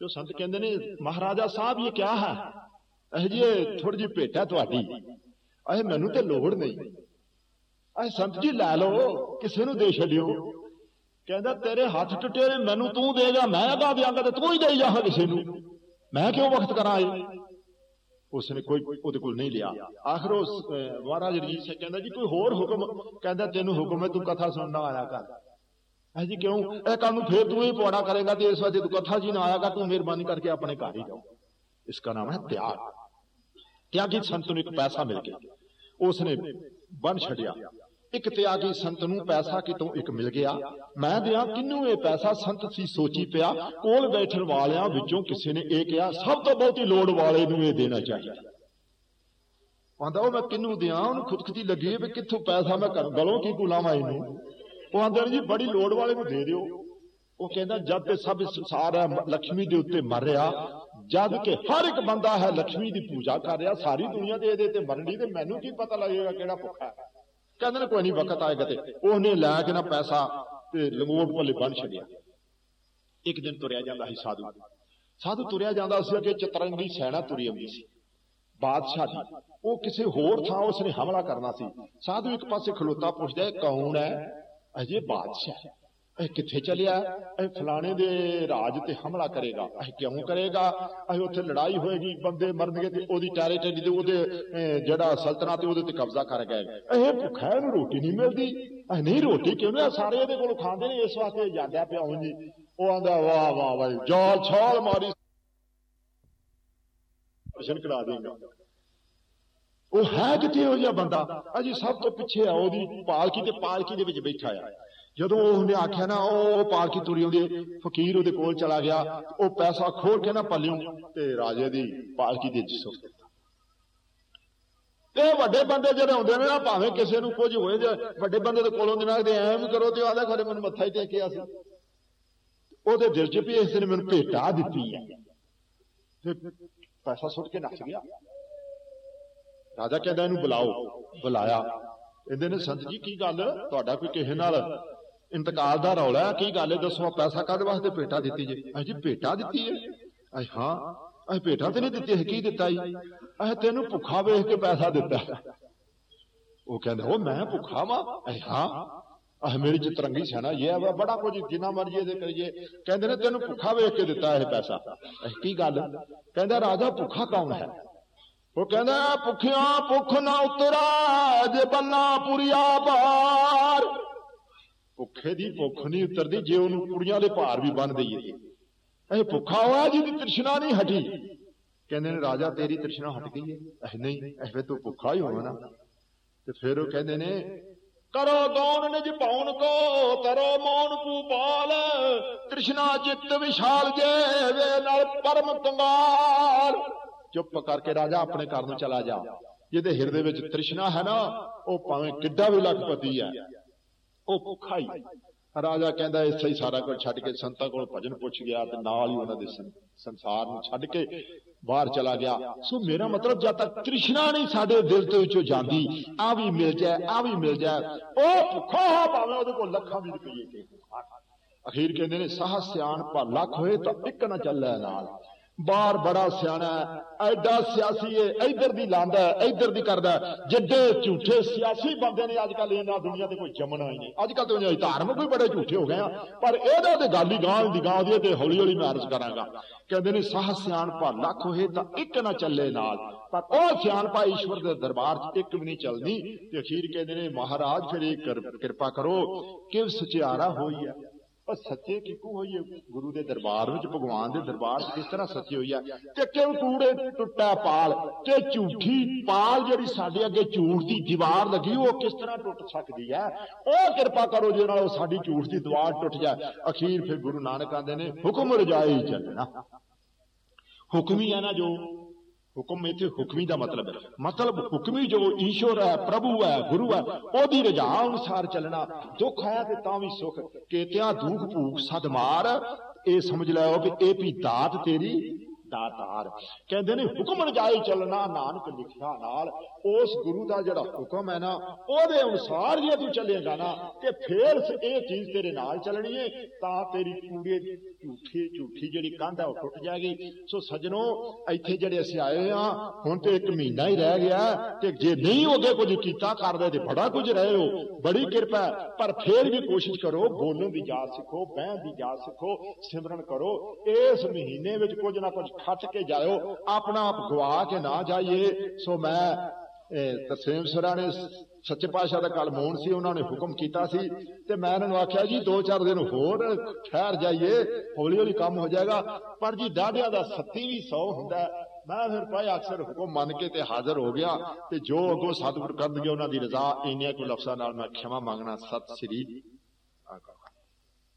ਤੇ ਸੰਤ ਕਹਿੰਦੇ ਨੇ, ਮਹਾਰਾਜਾ ਸਾਹਿਬ, ਇਹ ਕਿਆ ਹੈ? ਇਹ ਜੀ ਥੋੜੀ ਜਿਹੀ ਭੇਟ ਹੈ ਤੁਹਾਡੀ। ਇਹ ਮੈਨੂੰ ਤੇ ਲੋੜ ਨਹੀਂ। ਇਹ ਸੰਤ ਜੀ, ਲੈ ਲਓ, ਕਿਸੇ ਨੂੰ ਦੇ ਛੱਡਿਓ। ਕਹਿੰਦਾ, ਤੇਰੇ ਹੱਥ ਟੁੱਟੇ ਨੇ, ਮੈਨੂੰ ਤੂੰ ਦੇ ਦੇਗਾ ਮੈਂ ਅਗਾ ਦਿਆਂਗਾ ਤੇ ਤੂੰ ਹੀ ਦੇਈ ਜਾ ਕਿਸੇ ਨੂੰ। ਮੈਂ ਕਿਉਂ ਵਕਤ ਕਰਾਂ ਇਹ? ਉਸਨੇ ਕੋਈ ਉਹਦੇ ਕੋਲ ਨਹੀਂ ਲਿਆ। ਆਖਰ ਉਸ ਮਹਾਰਾਜ ਰਣਜੀਤ ਸਿੰਘ ਕਹਿੰਦਾ, ਜੀ, ਕੋਈ ਹੋਰ ਹੁਕਮ? ਕਹਿੰਦਾ, ਤੈਨੂੰ ਹੁਕਮ ਹੈ, ਤੂੰ ਕਥਾ ਸੁਣਨਾ ਆਇਆ ਕਰ। ਹੈ ਜੀ ਕਿਉਂ? ਇਹ ਕੰਮ ਨੂੰ ਫੇਰ ਤੂੰ ਹੀ ਪਵਾੜਾ ਕਰੇਗਾ ਤੇ ਇਸ ਵਾਰ ਤੂੰ ਕਥਾ ਜੀ ਨਾ ਆਇਆ ਤੂੰ ਮਿਹਰਬਾਨੀ ਕਰਕੇ ਆਪਣੇ ਘਰ ਹੀ ਜਾਓ ਇਸ ਦਾ ਨਾਮ ਹੈ ਤਿਆਗ। ਤਿਆਗੀ ਸੰਤ ਨੂੰ ਇੱਕ ਪੈਸਾ ਮਿਲ ਗਿਆ। ਉਸਨੇ ਬਨ ਛੱਡਿਆ। ਇੱਕ ਤਿਆਗੀ ਸੰਤ ਨੂੰ ਪੈਸਾ ਕਿਤੋਂ ਇੱਕ ਮਿਲ ਗਿਆ। ਮੈਂ ਦਿਆਂ ਕਿੰਨੂੰ ਇਹ ਪੈਸਾ? ਸੰਤ ਸੀ ਸੋਚੀ ਪਿਆ, ਕੋਲ ਬੈਠਣ ਵਾਲਿਆਂ ਵਿੱਚੋਂ ਕਿਸੇ ਨੇ ਇਹ ਕਿਹਾ, ਸਭ ਤੋਂ ਬਹੁਤੀ ਲੋੜ ਵਾਲੇ ਨੂੰ ਇਹ ਦੇਣਾ ਚਾਹੀਦਾ। ਆਂਦਾ, ਉਹ ਮੈਂ ਕਿੰਨੂੰ ਦਿਆਂ? ਉਹਨੂੰ ਖੁਦਕਤੀ ਲੱਗੀ ਵੀ ਕਿੱਥੋਂ ਪੈਸਾ ਮੈਂ ਕਰ ਗਲੋਂ ਕੀ ਗੁਲਾਮਾ ਇਹਨੂੰ? ਉਹ ਆਂਦੇ ਨੇ ਜੀ, ਬੜੀ ਲੋੜ ਵਾਲੇ ਨੂੰ ਦੇ ਦਿਓ। ਉਹ ਕਹਿੰਦਾ, ਜਦ ਤੇ ਸਭ ਸੰਸਾਰ ਹੈ ਲక్ష్ਮੀ ਦੇ ਉੱਤੇ ਮਰ ਰਿਹਾ, ਜਦ ਕਿ ਹਰ ਇੱਕ ਬੰਦਾ ਹੈ ਲక్ష్ਮੀ ਦੀ ਪੂਜਾ ਕਰ ਰਿਹਾ, ਸਾਰੀ ਦੁਨੀਆ ਦੇ ਇਹਦੇ ਤੇ ਮਰਣੀ ਤੇ ਮੈਨੂੰ ਕੀ ਪਤਾ ਲੱਗੇਗਾ ਕਿਹੜਾ ਭੁੱਖਾ ਹੈ। ਕਹਿੰਦੇ ਨੇ, ਕੋਈ ਨਹੀਂ ਵਕਤ ਆਏਗਾ ਤੇ ਉਹਨੇ ਲੈ ਕੇ ਨਾ ਪੈਸਾ ਤੇ ਲੰਗੋਟ ਭੱਲੇ ਬੰਨ ਛੱਡਿਆ। ਇੱਕ ਦਿਨ ਤੁਰਿਆ ਜਾਂਦਾ ਸੀ ਸਾਧੂ। ਸਾਧੂ ਤੁਰਿਆ ਜਾਂਦਾ ਸੀ ਕਿ ਚਤਰੰਗੀ ਸੈਣਾ ਤੁਰੀ ਆਉਂਦੀ ਸੀ। ਬਾਦਸ਼ਾਹ ਦੀ ਉਹ ਕਿਸੇ ਹੋਰ ਥਾਂ ਉਸਨੇ ਹਮਲਾ ਕਰਨਾ ਸੀ। ਸਾਧੂ ਇੱਕ ਪਾਸੇ ਖਲੋਤਾ ਪੁੱਛਦਾ ਕੌਣ ਹੈ? ਅਜੇ ਬਾਦਸ਼ਾਹ ਇਹ ਕਿੱਥੇ ਚਲਿਆ? ਇਹ ਫਲਾਣੇ ਦੇ ਰਾਜ ਤੇ ਹਮਲਾ ਕਰੇਗਾ। ਇਹ ਕਿਉਂ ਕਰੇਗਾ? ਇਹ ਉੱਥੇ ਲੜਾਈ ਹੋਏਗੀ, ਬੰਦੇ ਮਰਨਗੇ ਤੇ ਉਹਦੀ ਟੈਰੀਟਰੀ ਤੇ ਉਹਦੇ ਜਿਹੜਾ ਸਲਤਨਤ ਉਹਦੇ ਤੇ ਕਬਜ਼ਾ ਕਰ ਗਏ। ਇਹ ਭੁੱਖਾ ਨੂੰ ਰੋਟੀ ਨਹੀਂ ਮਿਲਦੀ। ਇਹ ਨਹੀਂ, ਰੋਟੀ ਕਿਉਂ ਨਹੀਂ? ਸਾਰੇ ਇਹਦੇ ਕੋਲ ਖਾਂਦੇ ਨੇ, ਇਸ ਵਾਸਤੇ ਜਾਂਦਾ ਪਿਆ ਹੁਣ ਜੀ। ਉਹ ਆਂਦਾ, ਵਾਹ ਵਾਹ ਵਾਹ ਜਾਲ ਛਾਲ ਮਾਰੀ। ਦਰਸ਼ਨ ਕਰਾ ਦੇਗਾ। ਉਹ ਹੈ ਕਿਤੇ ਉਹ ਜਿਹਾ ਬੰਦਾ? ਅਜੀ ਸਭ ਤੋਂ ਪਿੱਛੇ ਆ ਉਹਦੀ ਪਾਲਕੀ ਤੇ ਪਾਲਕੀ ਦੇ ਵਿੱਚ ਬੈਠਾ ਆ। ਜਦੋਂ ਉਹਨੇ ਆਖਿਆ ਨਾ, ਉਹ ਪਾਲਕੀ ਤੁਰੀ ਆਉਂਦੀ, ਫਕੀਰ ਉਹਦੇ ਕੋਲ ਚਲਾ ਗਿਆ, ਉਹ ਪੈਸਾ ਖੋਲ ਕੇ ਨਾ ਪੱਲਿਓ ਤੇ ਰਾਜੇ ਦੀ ਪਾਲਕੀ ਦੇ ਜਿਸੋ ਤੇ ਵੱਡੇ ਬੰਦੇ ਜਿਹੜੇ ਹੁੰਦੇ ਨੇ ਨਾ, ਭਾਵੇਂ ਕਿਸੇ ਨੂੰ ਕੁਝ ਹੋਏ ਜੇ, ਵੱਡੇ ਬੰਦੇ ਦੇ ਕੋਲੋਂ ਦਿਨਾਂ ਦੇ ਐਵੇਂ ਕਰੋ ਤੇ ਆਦਾ ਖਰੇ ਮੈਨੂੰ ਮੱਥਾ ਹੀ ਟੇਕਿਆ ਸੀ। ਉਹਦੇ ਦਿਲ 'ਚ ਵੀ ਇਸ ਨੇ ਮੈਨੂੰ ਭੇਟਾ ਦਿੱਤੀ ਹੈ ਤੇ ਪੈਸਾ ਸੁੱਟ ਕੇ ਨੱਚ ਗਿਆ। ਰਾਜਾ ਕਹਿੰਦਾ ਇਹਨੂੰ ਬੁਲਾਓ। ਬੁਲਾਇਆ। ਇਹਦੇ ਨੇ, ਸੰਤ ਜੀ, ਕੀ ਗੱਲ? ਤੁਹਾਡਾ ਕੋਈ ਕਿਸੇ ਨਾਲ ਇੰਤਕਾਲ ਦਾ ਰੌਲਾ ਕੀ ਗੱਲ ਹੈ? ਦੱਸੋ ਪੈਸਾ ਕਾਹਦੇ ਵਾਸਤੇ ਭੇਟਾ ਦਿੱਤੀ ਜੇ? ਅਹ ਜੀ ਭੇਟਾ ਦਿੱਤੀ ਹੈ। ਅਹ ਹਾਂ ਅਹ ਭੇਟਾ ਤੇ ਨਹੀਂ ਦਿੱਤੀ ਹੈ ਕੀ ਦਿੱਤਾ ਜੀ? ਅਹ ਤੈਨੂੰ ਭੁੱਖਾ ਵੇਖ ਕੇ ਪੈਸਾ ਦਿੱਤਾ। ਉਹ ਕਹਿੰਦਾ, ਉਹ ਮੈਂ ਭੁੱਖਾ ਵਾਂ? ਅਹ ਹਾਂ। ਅਹ ਮੇਰੀ ਚਤਰੰਗੀ ਸੈਨਾ, ਇਹ ਹੈ ਬੜਾ ਕੁਝ ਜਿੰਨਾ ਮਰਜ਼ੀ ਇਹਦੇ ਕਰੀਏ। ਕਹਿੰਦੇ ਨੇ, ਤੈਨੂੰ ਭੁੱਖਾ ਵੇਖ ਕੇ ਦਿੱਤਾ ਇਹ ਪੈਸਾ। ਅਹ ਕੀ ਗੱਲ? ਕਹਿੰਦਾ, ਰਾਜਾ, ਭੁੱਖਾ ਕੌਣ ਹੈ? ਉਹ ਕਹਿੰਦਾ, ਭੁੱਖਿਆਂ ਭੁੱਖ ਨਾ ਉਤਰਾ, ਜੇ ਬੰਨਾ ਪੁਰੀਆ ਬਾਰ ਭੁੱਖੇ ਦੀ ਭੁੱਖ ਨਹੀਂ ਉਤਰਦੀ, ਜੇ ਉਹਨੂੰ ਕੁੜੀਆਂ ਦੇ ਭਾਰ ਵੀ ਬੰਨ ਦਈਏ। ਇਹ ਭੁੱਖਾ ਹੋਇਆ ਜਿਹਦੀ ਤ੍ਰਿਸ਼ਨਾ ਨਹੀਂ ਹਟੀ। ਕਹਿੰਦੇ ਨੇ, ਰਾਜਾ, ਤੇਰੀ ਤ੍ਰਿਸ਼ਨਾ ਹਟ ਗਈ ਹੈ ਨਹੀਂ ਇਹ ਤੂੰ ਭੁੱਖਾ ਹੀ ਹੋਣਾ ਤੇ ਫਿਰ ਉਹ ਕਹਿੰਦੇ ਨੇ, ਕਰੋ ਦੌਣ ਨਿਜ ਪਾਉਣ ਕੋ, ਤਰੋ ਮੌਨ ਪੂਪਾਲ ਤ੍ਰਿਸ਼ਨਾ ਚਿੱਤ ਵਿਸ਼ਾਲ ਜੇ, ਵੇ ਨਾਲ ਪਰਮ ਕੰਗਾਲ। ਚੁੱਪ ਕਰਕੇ ਰਾਜਾ ਆਪਣੇ ਘਰ ਨੂੰ ਚਲਾ ਜਾ। ਜਿਹਦੇ ਹਿਰਦੇ ਵਿੱਚ ਤ੍ਰਿਸ਼ਨਾ ਹੈ ਨਾ, ਉਹ ਭਾਵੇਂ ਕਿੱਡਾ ਵੀ ਲੱਖਪਤੀ ਹੈ। ਉਹ ਭੁੱਖਾ ਹੀ। ਰਾਜਾ ਕਹਿੰਦਾ ਇੱਥੇ ਹੀ ਸਾਰਾ ਕੁਝ ਛੱਡ ਕੇ ਸੰਤਾਂ ਕੋਲ ਭਜਨ ਪੁੱਛ ਗਿਆ ਤੇ ਨਾਲ ਹੀ ਉਹਨਾਂ ਦੇ ਸੰਸਾਰ ਨੂੰ ਛੱਡ ਕੇ ਬਾਹਰ ਚਲਾ ਗਿਆ। ਸੋ ਮੇਰਾ ਮਤਲਬ ਜਦ ਤੱਕ ਤ੍ਰਿਸ਼ਨਾ ਨਹੀਂ ਸਾਡੇ ਦਿਲ ਤੋਂ ਵਿੱਚੋਂ ਜਾਂਦੀ ਆ ਵੀ ਮਿਲ ਜਾਏ ਆ ਵੀ ਮਿਲ ਜਾਏ, ਉਹ ਭੁੱਖਾ ਹੋ ਭਾਵੇਂ ਉਹਦੇ ਕੋਲ ਲੱਖਾਂ ਵੀ ਰੁਪਈਏ ਕੇ ਅਖੀਰ ਕਹਿੰਦੇ ਨੇ, ਸਾਹ ਸਿਆਣ ਭਾ ਲੱਖ ਹੋਏ ਤਾਂ ਇੱਕ ਨਾ ਚੱਲੇ ਨਾਲ। ਬਾਹਰ ਬੜਾ ਸਿਆਣਾ ਐਡਾ ਸਿਆਸੀ ਏ ਇਧਰ ਦੀ ਲਾਂਦਾ ਇਧਰ ਦੀ ਕਰਦਾ ਜਿੱਡੇ ਝੂਠੇ ਸਿਆਸੀ ਬੰਦੇ ਨੇ ਅੱਜ ਕੱਲ ਇਹਨਾਂ ਦੁਨੀਆ ਤੇ ਕੋਈ ਜੰਮਣਾ ਹੀ ਨਹੀਂ। ਅੱਜ ਕੱਲ ਤੇ ਧਾਰਮਿਕ ਵੀ ਬੜੇ ਝੂਠੇ ਹੋ ਗਏ ਆ। ਪਰ ਇਹਦਾ ਤੇ ਗੱਲ ਹੀ ਗਾਂ ਦੀ ਗਾਂ ਦੀ ਤੇ ਹੌਲੀ ਹੌਲੀ ਮੈਂ ਅਰਜ਼ ਕਰਾਂਗਾ। ਕਹਿੰਦੇ ਨੇ, ਸਾਹ ਸਿਆਣ ਭਾ ਲੱਖ ਹੋਏ ਤਾਂ ਇੱਕ ਨਾ ਚੱਲੇ ਨਾਲ। ਪਰ ਉਹ ਸਿਆਣ ਭਾ ਈਸ਼ਵਰ ਦੇ ਦਰਬਾਰ 'ਚ ਇੱਕ ਵੀ ਨਹੀਂ ਚੱਲਣੀ ਤੇ ਅਖੀਰ ਕਹਿੰਦੇ ਨੇ, ਮਹਾਰਾਜ, ਫਿਰ ਇਹ ਕਿਰਪਾ ਕਰੋ ਕਿ ਸਚਿਆਰਾ ਹੋਈ ਹੈ। ਉਹ ਸੱਚੇ ਕਿਕੂ ਹੋਈ ਗੁਰੂ ਦੇ ਦਰਬਾਰ ਵਿੱਚ, ਭਗਵਾਨ ਦੇ ਦਰਬਾਰ 'ਚ ਕਿਸ ਤਰ੍ਹਾਂ ਸੱਚੀ ਹੋਈ ਹੈ ਤੇ ਕਿਉਂ ਟੁੱਟਾ ਪਾਲ ਤੇ ਝੂਠੀ ਪਾਲ ਜਿਹੜੀ ਸਾਡੇ ਅੱਗੇ ਝੂਠ ਦੀ ਦੀਵਾਰ ਲੱਗੀ, ਉਹ ਕਿਸ ਤਰ੍ਹਾਂ ਟੁੱਟ ਸਕਦੀ ਹੈ? ਉਹ ਕਿਰਪਾ ਕਰੋ ਜਿਹਦੇ ਨਾਲ ਉਹ ਸਾਡੀ ਝੂਠ ਦੀ ਦੀਵਾਰ ਟੁੱਟ ਜਾਏ। ਅਖੀਰ ਫਿਰ ਗੁਰੂ ਨਾਨਕ ਆਂਦੇ ਨੇ, ਹੁਕਮ ਰਜਾਈ ਚੱਲਣਾ। ਹੁਕਮ ਹੀ ਹੈ ਨਾ ਜੋ ਹੁਕਮ ਇਥੇ ਹੁਕਮੀ ਦਾ ਮਤਲਬ ਹੈ। ਮਤਲਬ ਹੁਕਮੀ ਜੋ ਈਸ਼ਵਰ ਹੈ, ਪ੍ਰਭੂ ਹੈ, ਗੁਰੂ ਹੈ, ਉਹਦੀ ਰਜਾ ਅਨੁਸਾਰ ਚੱਲਣਾ, ਦੁੱਖ ਆਇਆ ਤੇ ਤਾਂ ਵੀ ਸੁੱਖ। ਕੇਤਿਆਂ ਦੁੱਖ ਭੂਖ ਸਦਮਾਰ, ਇਹ ਸਮਝ ਲਿਓ ਵੀ ਇਹ ਵੀ ਦਾਤ ਤੇਰੀ ਦਾਤਾਰ ਕਹਿੰਦੇ ਨੇ, ਹੁਕਮ ਰਜਾਈ ਚੱਲਣਾ, ਨਾਨਕ ਲਿਖਿਆ ਨਾਲ, ਉਸ ਗੁਰੂ ਦਾ ਜਿਹੜਾ ਹੁਕਮ ਹੈ ਨਾ, ਉਹਦੇ ਅਨੁਸਾਰ ਜੇ ਤੂੰ ਚੱਲੇਗਾ ਨਾ, ਤੇ ਫੇਰ ਇਹ ਚੀਜ਼ ਤੇਰੇ ਨਾਲ ਚੱਲਣੀ ਹੈ ਤਾਂ ਤੇਰੀ ਪੂਰੇ ਝੂਠੀ ਝੂਠੀ ਜਿਹੜੀ ਕੰਧ ਹੈ, ਉਹ ਟੁੱਟ ਜਾਏਗੀ। ਸੋ ਸਜਣੋ, ਇੱਥੇ ਜਿਹੜੇ ਅਸੀਂ ਆਏ ਆ ਹੁਣ ਤੇ ਇੱਕ ਮਹੀਨਾ ਹੀ ਰਹਿ ਗਿਆ, ਤੇ ਜੇ ਨਹੀਂ ਹੋਗੇ ਕੁਝ ਕੀਤਾ ਕਰਦੇ ਤੇ ਬੜਾ ਕੁਝ ਰਹੇ ਹੋ, ਬੜੀ ਕਿਰਪਾ ਪਰ ਫੇਰ ਵੀ ਕੋਸ਼ਿਸ਼ ਕਰੋ, ਬੋਲਣ ਦੀ ਜਾਚ ਸਿੱਖੋ, ਬਹਿਣ ਦੀ ਜਾਚ ਸਿੱਖੋ, ਸਿਮਰਨ ਕਰੋ। ਇਸ ਮਹੀਨੇ ਵਿੱਚ ਕੁਝ ਨਾ ਕੁਝ ਖੱਟ ਕੇ ਜਾਇਓ, ਆਪਣਾ ਆਪ ਗਵਾ ਕੇ ਨਾ ਜਾਈਏ। ਸੋ ਮੈਂ ਤਰਸੇਮ ਸਰਾ ਸੱਚੇ ਪਾਤਸ਼ਾਹ ਦਾ ਕਲਮੋਨ ਸੀ, ਉਹਨਾਂ ਨੇ ਹੁਕਮ ਕੀਤਾ ਸੀ। ਤੇ ਮੈਂ ਇਹਨਾਂ ਨੂੰ ਆਖਿਆ, ਜੀ 2-4 ਦਿਨ ਹੋਰ ਠਹਿਰ ਜਾਈਏ ਹੌਲੀ ਹੌਲੀ ਕੰਮ ਹੋ ਜਾਏਗਾ। ਪਰ ਜੀ, ਡਾਢਿਆਂ ਦਾ 37 ਵੀ 100 ਹੁੰਦਾ ਮੈਂ ਫਿਰ ਭਾਈ ਅਕਸਰ ਹੁਕਮ ਮੰਨ ਕੇ ਤੇ ਹਾਜ਼ਰ ਹੋ ਗਿਆ ਤੇ ਜੋ ਅੱਗੋਂ ਸਤਿਗੁਰ ਕਰਨਗੇ, ਉਹਨਾਂ ਦੀ ਰਜ਼ਾ ਇੰਨੇ ਕੁ ਲਫ਼ਜ਼ਾਂ ਨਾਲ ਮੈਂ ਖਿਮਾ ਮੰਗਣਾ ਸਤਿ ਸ੍ਰੀ